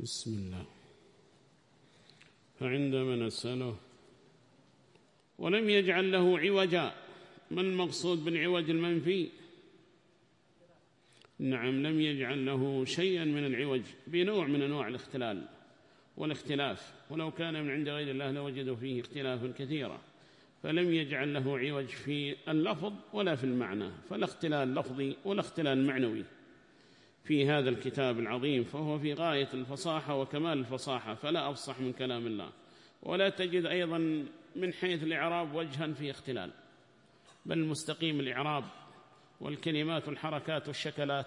بسم الله. فعندما نسأله ولم يجعل له عوجا ما المقصود بالعوج المنفي? نعم لم يجعل له شيئا من العوج بنوع من أنواع الاختلال والاختلاف ولو كان من عند غير الله لوجدوا فيه اختلافا كثيرا فلم يجعل له عوج في اللفظ ولا في المعنى فلا اختلال لفظي ولا اختلال معنوي. في هذا الكتاب العظيم فهو في غاية الفصاحة وكمال الفصاحة فلا أفصح من كلام الله. ولا تجد أيضا من حيث الإعراب وجها في اختلال. بل مستقيم الإعراب والكلمات والحركات والشكلات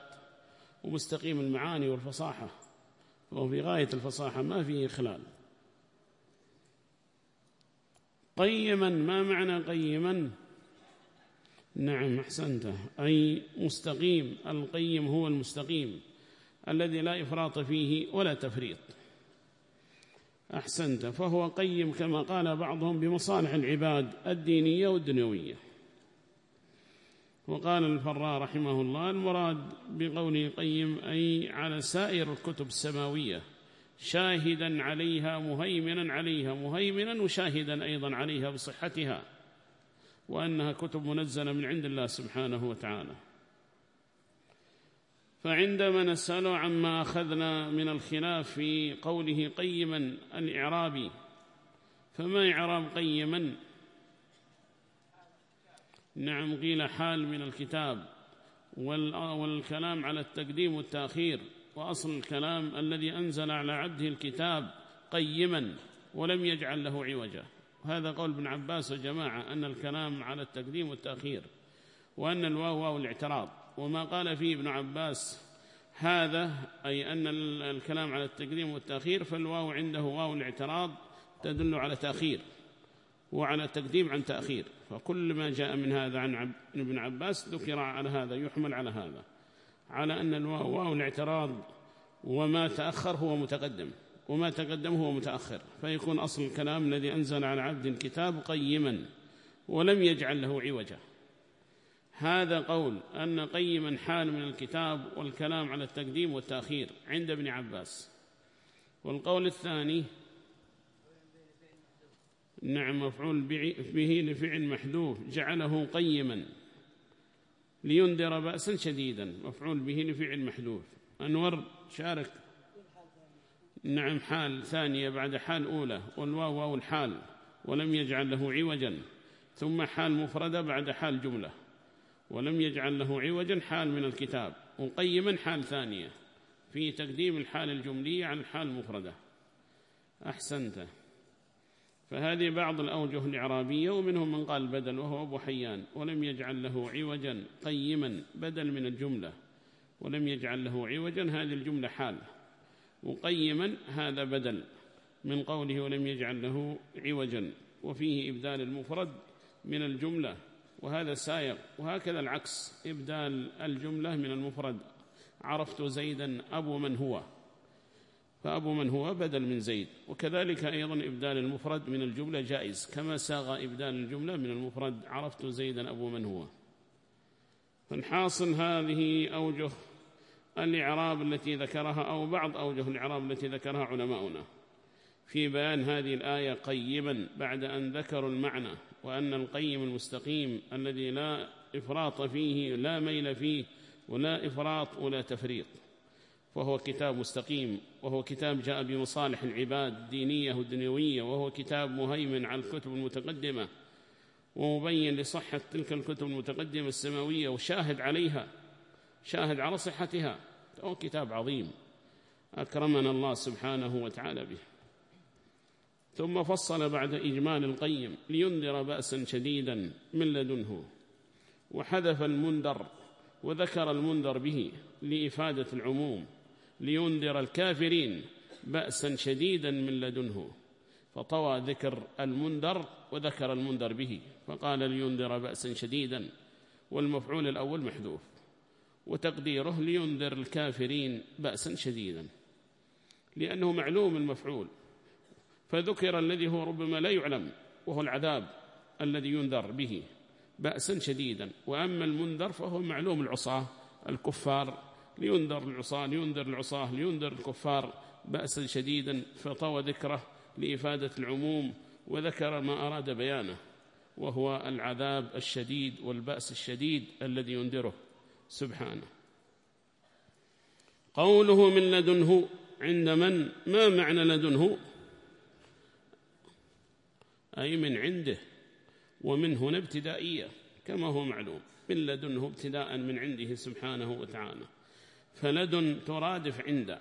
ومستقيم المعاني والفصاحة وهو في غاية الفصاحة ما فيه خلال قيما ما معنى قيما؟ نعم أحسنته. أي مستقيم القيم هو المستقيم الذي لا إفراط فيه ولا تفريط. أحسنت. فهو قيم كما قال بعضهم بمصالح العباد الدينية والدنيوية. وقال الفراء رحمه الله المراد بقوله قيم أي على سائر الكتب السماوية شاهدا عليها مهيمنا عليها مهيمنا وشاهدا أيضا عليها بصحتها. وأنها كتب منزلة من عند الله سبحانه وتعالى. فعندما نسأل عما أخذنا من الخلاف في قوله قيما الإعرابي فما إعراب قيما؟ نعم قيل حال من الكتاب والكلام على التقديم والتأخير وأصل الكلام الذي أنزل على عبده الكتاب قيما ولم يجعل له عوجا. هذا قول ابن عباس وجماعة أن الكلام على التقديم والتأخير وأن الواو واو الاعتراض. وما قال فيه ابن عباس هذا أي أن الكلام على التقديم والتأخير فالواو عنده واو الاعتراض تدل على تأخير وعلى تقديم عن تأخير. فكل ما جاء من هذا عن ابن عباس ذكر على هذا يحمل على هذا. على أن الواو واو الاعتراض وما تأخر هو متقدم. وما تقدم هو متأخر فيكون أصل الكلام الذي أنزل على عبد الكتاب قيما ولم يجعل له عوجا. هذا قول أن قيما حال من الكتاب والكلام على التقديم والتأخير عند ابن عباس. والقول الثاني نعم مفعول به لفعل محذوف جعله قيما لينذر بأسا شديدا مفعول به لفعل محذوف. أنور شارك نعم حال ثانية بعد حال أولى والواو واو الحال ولم يجعل له عوجا ثم حال مفردة بعد حال جملة ولم يجعل له عوجا حال من الكتاب وقيما حال ثانية في تقديم الحال الجملية عن الحال المفردة. أحسنت. فهذه بعض الأوجه الإعرابية ومنهم من قال بدل وهو أبو حيان ولم يجعل له عوجا قيما بدل من الجملة ولم يجعل له عوجا هذه الجملة حال. مقيما هذا بدل من قوله ولم يجعل له عوجا وفيه إبدال المفرد من الجملة وهذا سائق وهكذا العكس إبدال الجملة من المفرد عرفت زيدا أبو من هو فأبو من هو بدل من زيد وكذلك أيضا إبدال المفرد من الجملة جائز كما ساغ إبدال الجملة من المفرد عرفت زيدا أبو من هو فالحاصل هذه أوجه الإعراب التي ذكرها أو بعض أوجه الإعراب التي ذكرها علماؤنا. في بيان هذه الآية قيما بعد أن ذكروا المعنى وأن القيم المستقيم الذي لا إفراط فيه لا ميل فيه ولا إفراط ولا تفريط. فهو كتاب مستقيم وهو كتاب جاء بمصالح العباد الدينية والدنيوية وهو كتاب مهيمن على الكتب المتقدمة ومبين لصحة تلك الكتب المتقدمة السماوية وشاهد عليها شاهد على صحتها. هو كتاب عظيم أكرمنا الله سبحانه وتعالى به. ثم فصل بعد إجمال القيم لينذر بأسا شديدا من لدنه. وحذف المنذر وذكر المنذر به لإفادة العموم لينذر الكافرين بأسا شديدا من لدنه. فطوى ذكر المنذر وذكر المنذر به فقال لينذر بأسا شديدا والمفعول الأول محذوف. وتقديره لينذر الكافرين بأسا شديدا لأنه معلوم المفعول فذكر الذي هو ربما لا يعلم وهو العذاب الذي ينذر به بأسا شديدا. وأما المنذر فهو معلوم العصاة الكفار لينذر العصاة لينذر العصاة لينذر الكفار بأسا شديدا فطوى ذكره لإفادة العموم وذكر ما أراد بيانه وهو العذاب الشديد والبأس الشديد الذي ينذره. سبحانه. قوله من لدنه عند من؟ ما معنى لدنه؟ أي من عنده ومن هنا ابتدائية كما هو معلوم. من لدنه ابتداء من عنده سبحانه وتعالى. فلدن ترادف عنده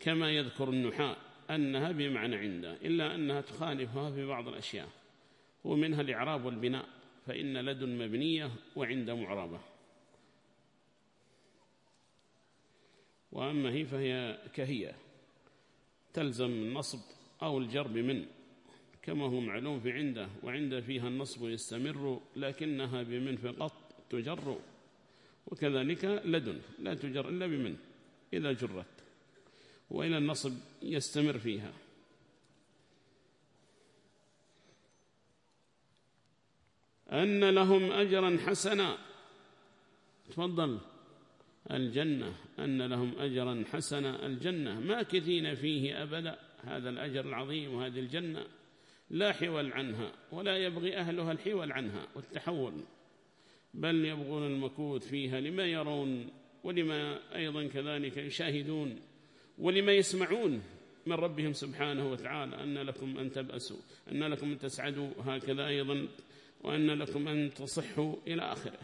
كما يذكر النحاة أنها بمعنى عنده إلا أنها تخالفها في بعض الأشياء ومنها الإعراب والبناء فإن لدن مبنية وعند معربة. وأما هي فهي كهي تلزم النصب أو الجر بمن كما هو معلوم في عندة وعند فيها النصب يستمر لكنها بمن فقط تجر وكذلك لدن لا تجر إلا بمن إذا جرت وإلى النصب يستمر فيها. أن لهم أجرا حسنا. تفضل. الجنة أن لهم أجرا حسنا. الجنة ماكثين فيه أبدا. هذا الأجر العظيم وهذه الجنة لا حول عنها ولا يبغي أهلها الحول عنها والتحول. بل يبغون المكوث فيها لما يرون ولما أيضا كذلك يشاهدون ولما يسمعون من ربهم سبحانه وتعالى أن لكم أن تبأسوا أن لكم أن تسعدوا. هكذا أيضا وأن لكم أن تصحوا إلى آخره.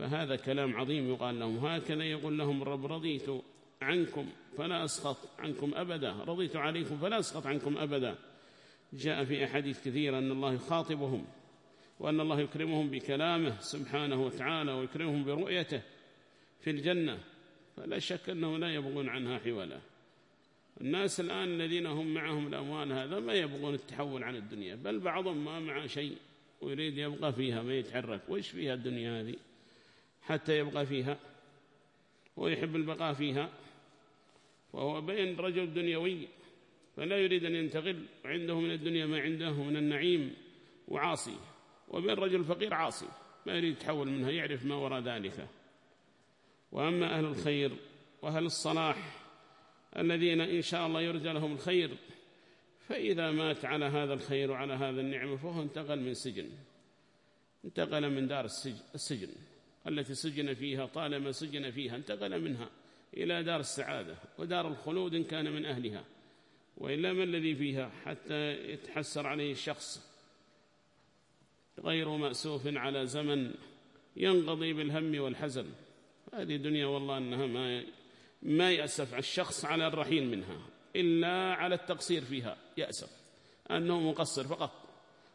فهذا كلام عظيم. يقال لهم هكذا يقول لهم الرب رضيت عنكم فلا أسخط عنكم أبدا. رضيت عليكم فلا أسخط عنكم أبدا. جاء في أحاديث كثيرة أن الله يخاطبهم وأن الله يكرمهم بكلامه سبحانه وتعالى ويكرمهم برؤيته في الجنة. فلا شك أنه لا يبغون عنها حولا. الناس الآن الذين هم معهم الأموال هذا ما يبغون التحول عن الدنيا بل بعضهم ما مع شيء ويريد يبقى فيها ما يتحرك. وإيش فيها الدنيا هذه؟ حتى يبقى فيها ويحب البقاء فيها. وهو بين رجل دنيوي فلا يريد أن ينتقل عنده من الدنيا ما عنده من النعيم وعاصي. وبين رجل فقير عاصي ما يريد يتحول منها يعرف ما وراء ذلك. وأما أهل الخير وأهل الصلاح الذين إن شاء الله يرجى لهم الخير فإذا مات على هذا الخير وعلى هذا النعمة فهو انتقل من سجن. انتقل من دار السجن. التي سجن فيها طالما سجن فيها انتقل منها إلى دار السعادة ودار الخلود إن كان من أهلها. وإلا ما الذي فيها؟ حتى يتحسر عليه الشخص غير مأسوف على زمن ينقضي بالهم والحزن. هذه دنيا والله أنها ما ما يأسف الشخص على الرحيل منها إلا على التقصير فيها يأسف. أنه مقصر فقط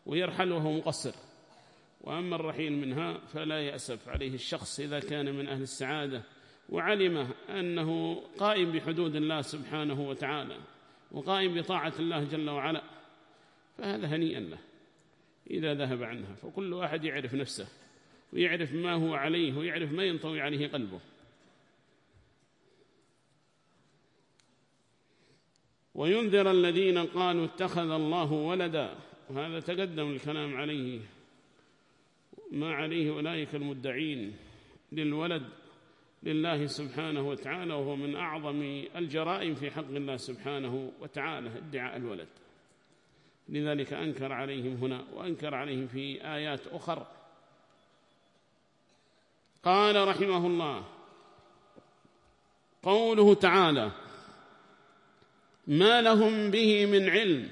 ويرحل وهو مقصر. وأما الرحيل منها فلا يأسف عليه الشخص إذا كان من أهل السعادة وعلم أنه قائم بحدود الله سبحانه وتعالى وقائم بطاعة الله جل وعلا فهذا هنيئا له إذا ذهب عنها فكل واحد يعرف نفسه ويعرف ما هو عليه ويعرف ما ينطوي عليه قلبه. وينذر الذين قالوا اتخذ الله ولدا وهذا تقدم الكلام عليه. ما عليه أولئك المدعين للولد لله سبحانه وتعالى وهو من أعظم الجرائم في حق الله سبحانه وتعالى ادعاء الولد. لذلك أنكر عليهم هنا وأنكر عليهم في آيات أخرى قال رحمه الله قوله تعالى ما لهم به من علم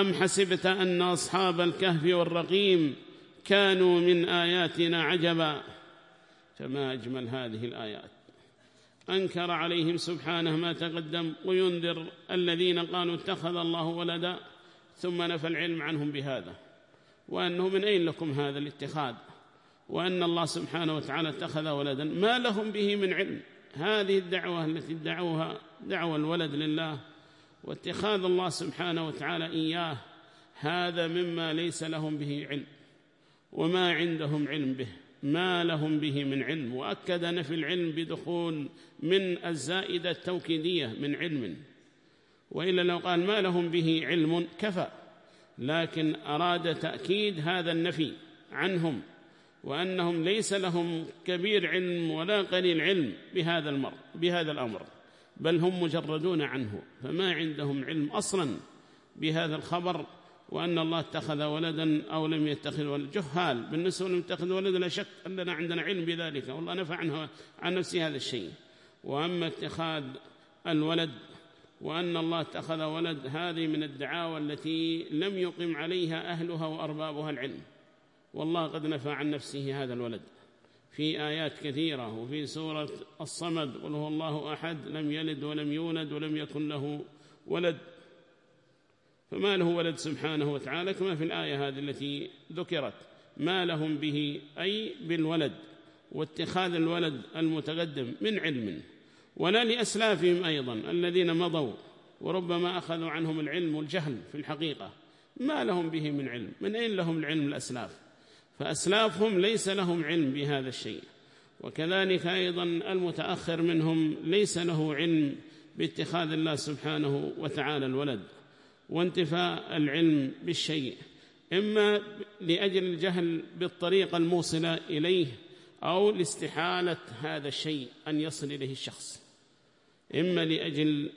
أم حسبت أن أصحاب الكهف والرقيم كانوا من آياتنا عجبا؟ كما أجمل هذه الآيات. أنكر عليهم سبحانه ما تقدم وينذر الذين قالوا اتخذ الله ولدا ثم نفى العلم عنهم بهذا. وأنه من أين لكم هذا الاتخاذ؟ وأن الله سبحانه وتعالى اتخذ ولدا. ما لهم به من علم؟ هذه الدعوة التي ادعوها دعوة الولد لله واتخاذ الله سبحانه وتعالى إياه هذا مما ليس لهم به علم وما عندهم علم به ما لهم به من علم وأكد نفي العلم بدخول من الزائدة التوكيدية من علم. وإلا لو قال ما لهم به علم كفى لكن أراد تأكيد هذا النفي عنهم وأنهم ليس لهم كبير علم ولا قليل علم بهذا المر بهذا الأمر. بل هم مجردون عنه فما عندهم علم أصلا بهذا الخبر وأن الله اتخذ ولدا أو لم يتخذ ولدا جهال بالنسبة لم يتخذ ولدا لا شك أننا عندنا علم بذلك. والله نفع عنه عن نفسه هذا الشيء. وأما اتخاذ الولد وأن الله اتخذ ولد هذه من الدعاوى التي لم يقم عليها أهلها وأربابها العلم. والله قد نفى عن نفسه هذا الولد. في آيات كثيرة وفي سورة الصمد قل هو الله أحد لم يلد ولم يولد ولم يكن له ولد. فما له ولد سبحانه وتعالى كما في الآية هذه التي ذكرت. ما لهم به أي بالولد واتخاذ الولد المتقدم من علم ولا لأسلافهم أيضا الذين مضوا وربما أخذوا عنهم العلم والجهل في الحقيقة. ما لهم به من علم من أين لهم العلم الأسلاف؟ فأسلافهم ليس لهم علم بهذا الشيء. وكذلك أيضا المتأخر منهم ليس له علم باتخاذ الله سبحانه وتعالى الولد وانتفاء العلم بالشيء. إما لأجل الجهل بالطريقة الموصلة إليه أو لاستحالة هذا الشيء أن يصل إليه الشخص. إما لأجل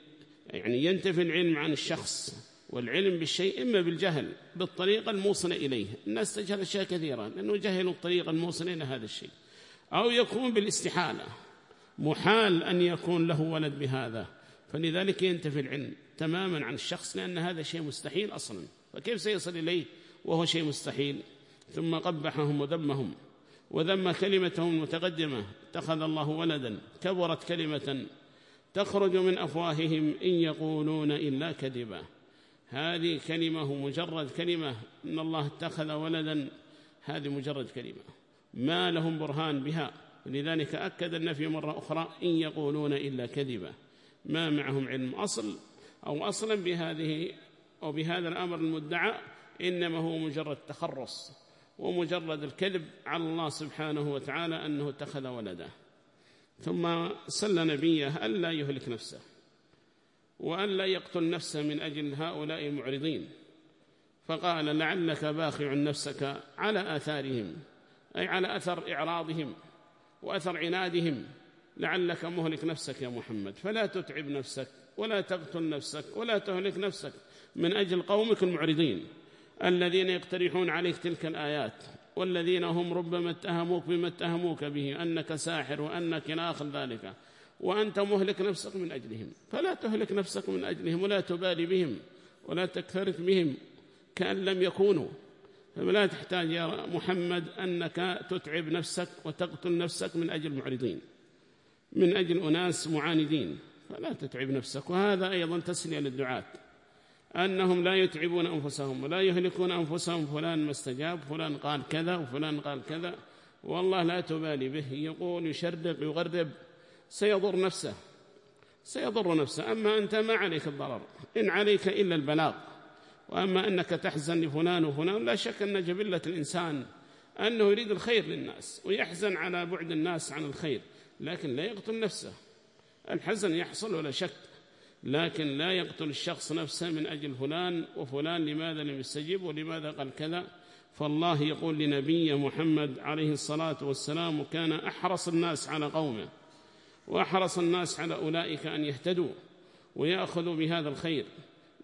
يعني ينتفي العلم عن الشخص والعلم بالشيء إما بالجهل بالطريقة الموصلة إليه. الناس تجهل أشياء كثيرة لأنه جهلوا الطريقة الموصلة إلى هذا الشيء. أو يكون بالاستحالة محال أن يكون له ولد بهذا. فلذلك ينتفي العلم تماما عن الشخص لأن هذا شيء مستحيل أصلا. فكيف سيصل إليه؟ وهو شيء مستحيل. ثم قبحهم وذمهم وذم كلمتهم المتقدمة. اتخذ الله ولدا كبرت كلمة تخرج من أفواههم إن يقولون إلا كذبا. هذه كلمة مجرد كلمة إن الله اتخذ ولدا هذه مجرد كلمة. ما لهم برهان بها. لذلك أكد النفي مرة أخرى إن يقولون إلا كذبا ما معهم علم أصل أو أصلا بهذه أو بهذا الأمر المدعى إنما هو مجرد تخرص ومجرد الكذب على الله سبحانه وتعالى أنه اتخذ ولدا ثم سل نبيه ألا يهلك نفسه. وألا يقتل نفسه من أجل هؤلاء المعرضين. فقال لعلك باخع نفسك على آثارهم أي على أثر إعراضهم وأثر عنادهم. لعلك مهلك نفسك يا محمد. فلا تتعب نفسك ولا تقتل نفسك ولا تهلك نفسك من أجل قومك المعرضين الذين يقترحون عليك تلك الآيات والذين هم ربما اتهموك بما اتهموك به أنك ساحر وأنك ناخذ ذلك. وأنت مهلك نفسك من أجلهم. فلا تهلك نفسك من أجلهم ولا تبالي بهم ولا تكثرت بهم كأن لم يكونوا. فلا تحتاج يا محمد أنك تتعب نفسك وتقتل نفسك من أجل معرضين من أجل أناس معاندين. فلا تتعب نفسك. وهذا أيضا تسلية للدعاة. أنهم لا يتعبون أنفسهم ولا يهلكون أنفسهم فلان ما استجاب فلان قال كذا وفلان قال كذا. والله لا تبالي به. يقول يشرق يغرب. سيضر نفسه سيضر نفسه. أما أنت ما عليك الضرر إن عليك إلا البلاغ. وأما أنك تحزن لفلان وفلان لا شك أن جبلة الإنسان أنه يريد الخير للناس ويحزن على بعد الناس عن الخير لكن لا يقتل نفسه. الحزن يحصل ولا شك لكن لا يقتل الشخص نفسه من أجل فلان وفلان لماذا لم يستجب ولماذا قال كذا؟ فالله يقول لنبي محمد عليه الصلاة والسلام وكان أحرص الناس على قومه. وأحرص الناس على أولئك أن يهتدوا ويأخذوا بهذا الخير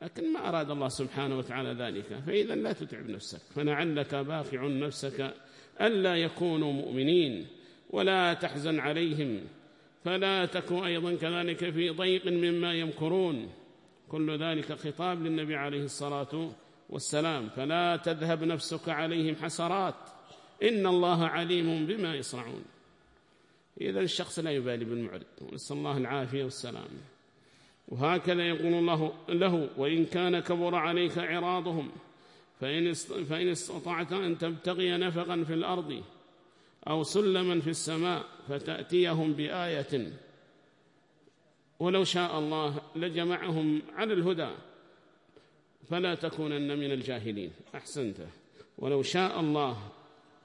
لكن ما أراد الله سبحانه وتعالى ذلك فإذا لا تتعب نفسك فلعلك باخع نفسك ألا يكونوا مؤمنين ولا تحزن عليهم فلا تكن أيضا كذلك في ضيق مما يمكرون. كل ذلك خطاب للنبي عليه الصلاة والسلام فلا تذهب نفسك عليهم حسرات إن الله عليم بما يصنعون. إذا الشخص لا يبالي بالمعرض. ونسأل الله العافية والسلام. وهكذا يقول الله له وإن كان كبر عليك عراضهم فإن استطعت أن تبتغي نفقا في الأرض أو سلما في السماء فتأتيهم بآية. ولو شاء الله لجمعهم على الهدى فلا تكونن من الجاهلين. أحسنت. ولو شاء الله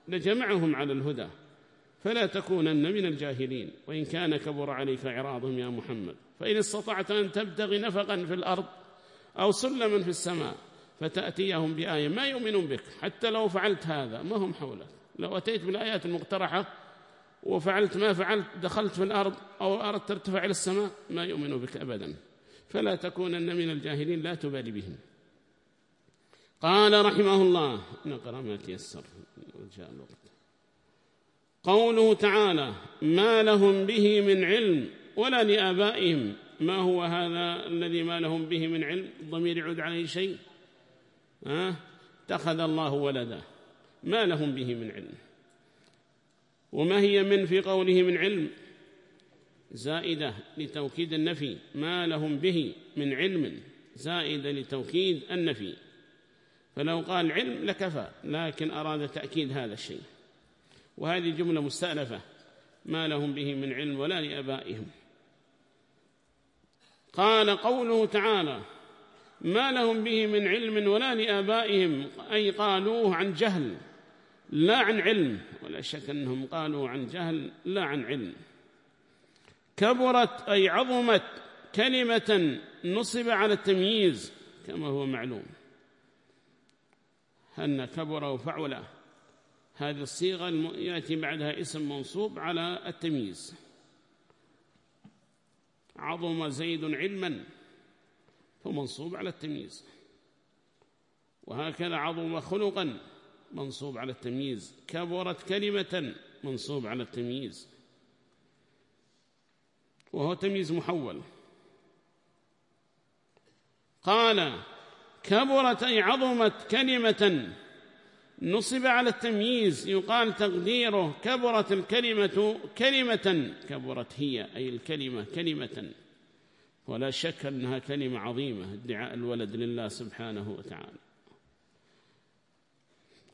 لجمعهم على الهدى. فلا تكونن من الجاهلين. وإن كان كبر عليك عراضهم يا محمد. فإن استطعت أن تبتغي نفقا في الأرض أو سلما في السماء فتأتيهم بآية ما يؤمنون بك. حتى لو فعلت هذا ما هم حولك. لو أتيت بالآيات المقترحة وفعلت ما فعلت دخلت في الأرض أو أردت ترتفع إلى السماء ما يؤمنوا بك أبدا. فلا تكونن من الجاهلين لا تبالي بهم. قال رحمه الله نقرأ ما تيسر جاء الوقت قوله تعالى ما لهم به من علم ولا لآبائهم. ما هو هذا الذي ما لهم به من علم الضمير يعود عليه شيء. اتخذ الله ولدا. ما لهم به من علم. وما هي من في قوله من علم؟ زائدة لتوكيد النفي. ما لهم به من علم. زائدة لتوكيد النفي. فلو قال علم لكفى لكن أراد تأكيد هذا الشيء. وهذه جملة مستأنفة. ما لهم به من علم ولا لأبائهم. قال قوله تعالى ما لهم به من علم ولا لآبائهم. أي قالوه عن جهل لا عن علم. ولا شك أنهم قالوا عن جهل لا عن علم. كبرت أي عظمت كلمة نصب على التمييز كما هو معلوم. أن كبر وفعل هذه الصيغة يأتي بعدها اسم منصوب على التمييز. عظم زيد علما فمنصوب على التمييز. وهكذا عظم خلقا منصوب على التمييز. كبرت كلمة منصوب على التمييز. وهو تمييز محول. قال كبرت أي عظمت كلمة نصب على التمييز يقال تقديره كبرت الكلمة كلمة كبرت هي أي الكلمة كلمة. ولا شك أنها كلمة عظيمة ادعاء الولد لله سبحانه وتعالى.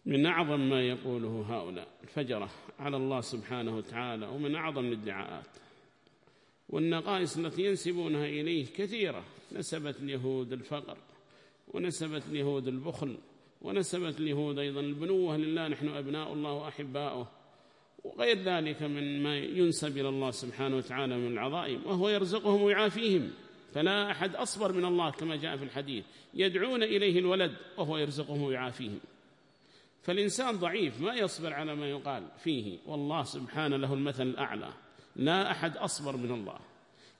من أعظم ما يقوله هؤلاء الفجرة على الله سبحانه وتعالى ومن أعظم الادعاءات. والنقائص التي ينسبونها إليه كثيرة نسبت اليهود الفقر ونسبت اليهود البخل ونسبت اليهود أيضا. البنوة لله نحن أبناء الله وأحباؤه. وغير ذلك من ما ينسب إلى الله سبحانه وتعالى من العظائم وهو يرزقهم ويعافيهم. فلا أحد أصبر من الله كما جاء في الحديث. يدعون إليه الولد وهو يرزقهم ويعافيهم. فالإنسان ضعيف ما يصبر على ما يقال فيه. والله سبحانه له المثل الأعلى. لا أحد أصبر من الله.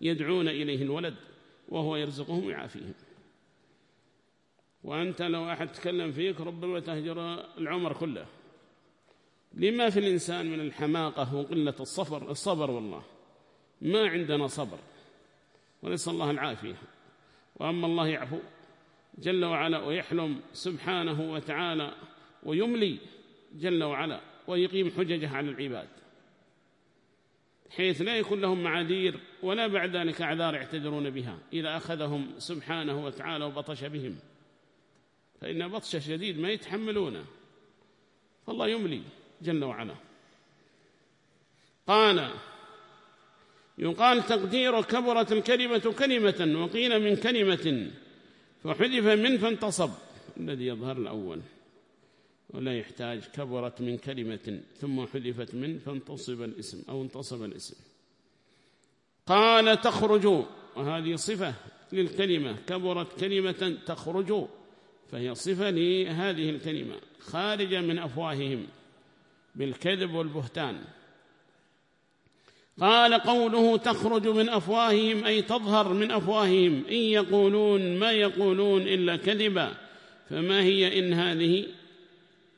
يدعون إليه الولد وهو يرزقهم ويعافيهم. وأنت لو أحد تكلم فيك ربما تهجر العمر كله. لما في الإنسان من الحماقة وقلة الصبر الصبر والله. ما عندنا صبر. ونسأل الله العافية. وأما الله يعفو جل وعلا ويحلم سبحانه وتعالى ويملي جل وعلا ويقيم حججه على العباد. حيث لا يكون لهم معاذير ولا بعد ذلك أعذار يعتذرون بها إذا أخذهم سبحانه وتعالى وبطش بهم. فإن بطش شديد ما يتحملونه فالله يملي جل وعلا. قال يقال تقدير كبرت الكلمة كلمة وقيل من كلمة فحذف من فانتصب. الذي يظهر الأول ولا يحتاج كبرت من كلمة ثم حذفت من فانتصب الاسم أو انتصب الاسم. قال تخرج. وهذه صفة للكلمة كبرت كلمة تخرج. فهي صفة لهذه الكلمة خارجة من أفواههم بالكذب والبهتان. قال قوله تخرج من أفواههم أي تظهر من أفواههم. إن يقولون ما يقولون إلا كذبا فما هي إن هذه؟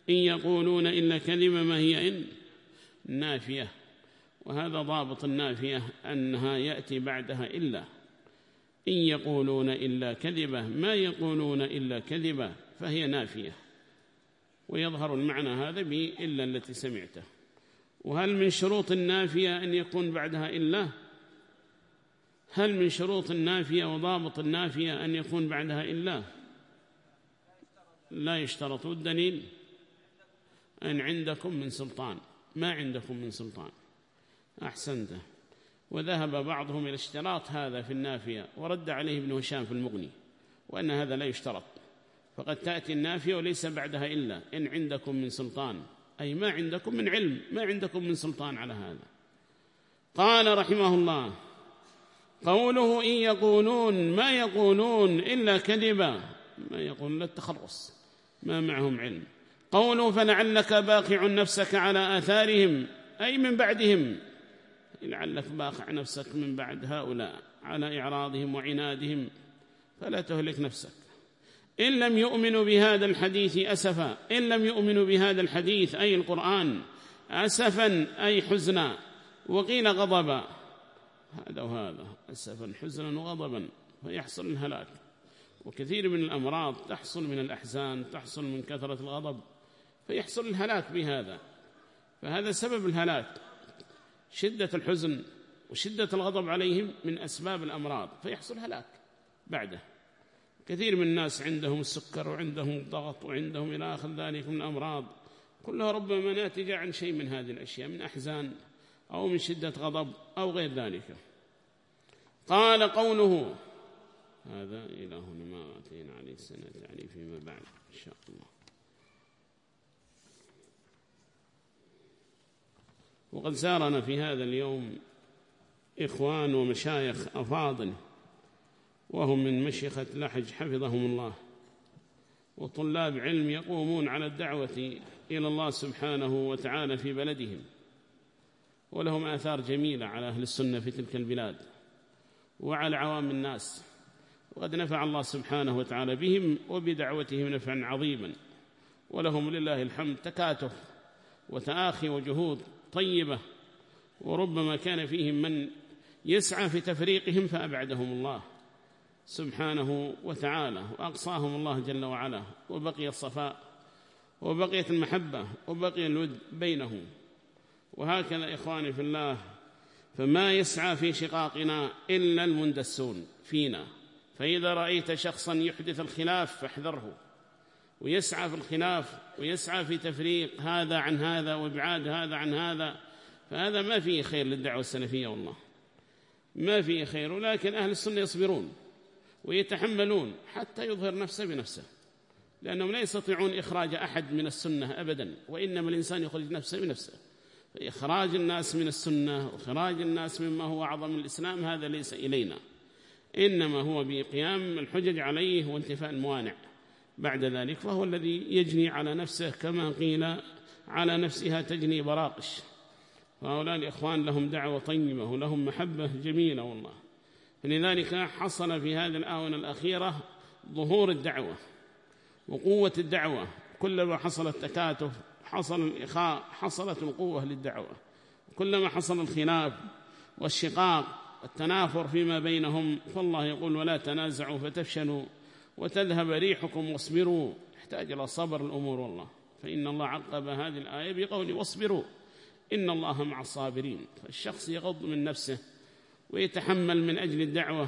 إن يقولون إلا كذبا ما هي إن؟ نافية. وهذا ضابط النافية أنها يأتي بعدها إلا. إن يقولون إلا كذبة ما يقولون إلا كذبة فهي نافية. ويظهر المعنى هذا بإلا التي سمعته. وهل من شروط النافية أن يكون بعدها إلا؟ هل من شروط النافية وضابط النافية أن يكون بعدها إلا؟ لا يشترط. الدليل أن عندكم من سلطان. ما عندكم من سلطان. أحسنته وذهب بعضهم إلى اشتراط هذا في النافية ورد عليه ابن هشام في المغني وأن هذا لا يشترط. فقد تأتي النافية وليس بعدها إلا إن عندكم من سلطان أي ما عندكم من علم ما عندكم من سلطان على هذا. قال رحمه الله قوله إن يقولون ما يقولون إلا كذبا ما يقولون إلا التخرص ما معهم علم. قوله فلعلك باقع نفسك على آثارهم أي من بعدهم. لعلك باقع نفسك من بعد هؤلاء على إعراضهم وعنادهم فلا تهلك نفسك. إن لم يؤمنوا بهذا الحديث أسفا إن لم يؤمنوا بهذا الحديث أي القرآن أسفا أي حزنا وقيل غضبا. هذا وهذا أسفا حزنا وغضبا فيحصل الهلاك. وكثير من الأمراض تحصل من الأحزان تحصل من كثرة الغضب فيحصل الهلاك بهذا. فهذا سبب الهلاك. شدة الحزن وشدة الغضب عليهم من أسباب الأمراض فيحصل هلاك بعده. كثير من الناس عندهم السكر وعندهم الضغط وعندهم إلى آخر ذلك من الأمراض. كلها ربما ناتجة عن شيء من هذه الأشياء من أحزان أو من شدة غضب أو غير ذلك. قال قوله هذا إلهنا ما أتينا عليه السنة يعني فيما بعد إن شاء الله. وقد سارنا في هذا اليوم إخوان ومشايخ أفاضل وهم من مشيخة لحج حفظهم الله وطلاب علم يقومون على الدعوة إلى الله سبحانه وتعالى في بلدهم ولهم آثار جميلة على أهل السنة في تلك البلاد وعلى عوام الناس وقد نفع الله سبحانه وتعالى بهم وبدعوتهم نفعا عظيما ولهم لله الحمد تكاتف وتآخي وجهود طيبة وربما كان فيهم من يسعى في تفريقهم فأبعدهم الله سبحانه وتعالى وأقصاهم الله جل وعلا وبقي الصفاء وبقيت المحبة وبقي الود بينهم. وهكذا إخواني في الله فما يسعى في شقاقنا إلا المندسون فينا. فإذا رأيت شخصا يحدث الخلاف فاحذره. ويسعى في الخلاف ويسعى في تفريق هذا عن هذا وإبعاد هذا عن هذا. فهذا ما فيه خير للدعوة السلفية والله. ما فيه خير ولكن أهل السنة يصبرون ويتحملون حتى يظهر نفسه بنفسه لأنهم لا يستطيعون إخراج أحد من السنة أبدا وإنما الإنسان يخرج نفسه بنفسه. فإخراج الناس من السنة وإخراج الناس مما هو أعظم الإسلام هذا ليس إلينا إنما هو بقيام الحجج عليه وانتفاء الموانع. بعد ذلك فهو الذي يجني على نفسه كما قيل على نفسها تجني براقش. فهؤلاء الإخوان لهم دعوة طيبة ولهم محبة جميلة والله. فلذلك حصل في هذه الآونة الأخيرة ظهور الدعوة وقوة الدعوة. كلما حصل التكاتف حصل الإخاء حصلت القوة للدعوة. كلما حصل الخلاف والشقاق والتنافر فيما بينهم فالله يقول ولا تنازعوا فتفشلوا. وتذهب ريحكم واصبروا. يحتاج إلى صبر الأمور والله. فإن الله عقب هذه الآية بقول واصبروا. إن الله مع الصابرين. فالشخص يغض من نفسه ويتحمل من أجل الدعوة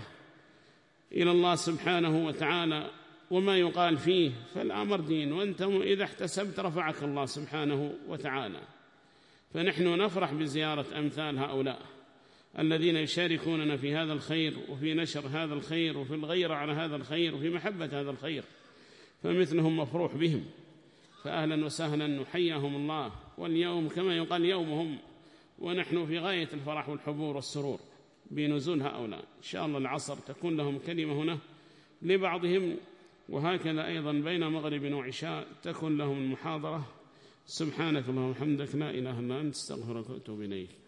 إلى الله سبحانه وتعالى وما يقال فيه. فالأمر دين. وأنت إذا احتسبت رفعك الله سبحانه وتعالى. فنحن نفرح بزيارة أمثال هؤلاء. الذين يشاركوننا في هذا الخير وفي نشر هذا الخير وفي الغيرة على هذا الخير وفي محبة هذا الخير فمثلهم مفروح بهم فأهلا وسهلا نحياهم الله. واليوم كما يقال يومهم ونحن في غاية الفرح والحبور والسرور بنزول هؤلاء. إن شاء الله العصر تكون لهم كلمة هنا لبعضهم وهكذا أيضا بين مغرب وعشاء تكون لهم المحاضرة. سبحانك اللهم وبحمدك لا إله إلا أنت استغفرك وأتوب إليك.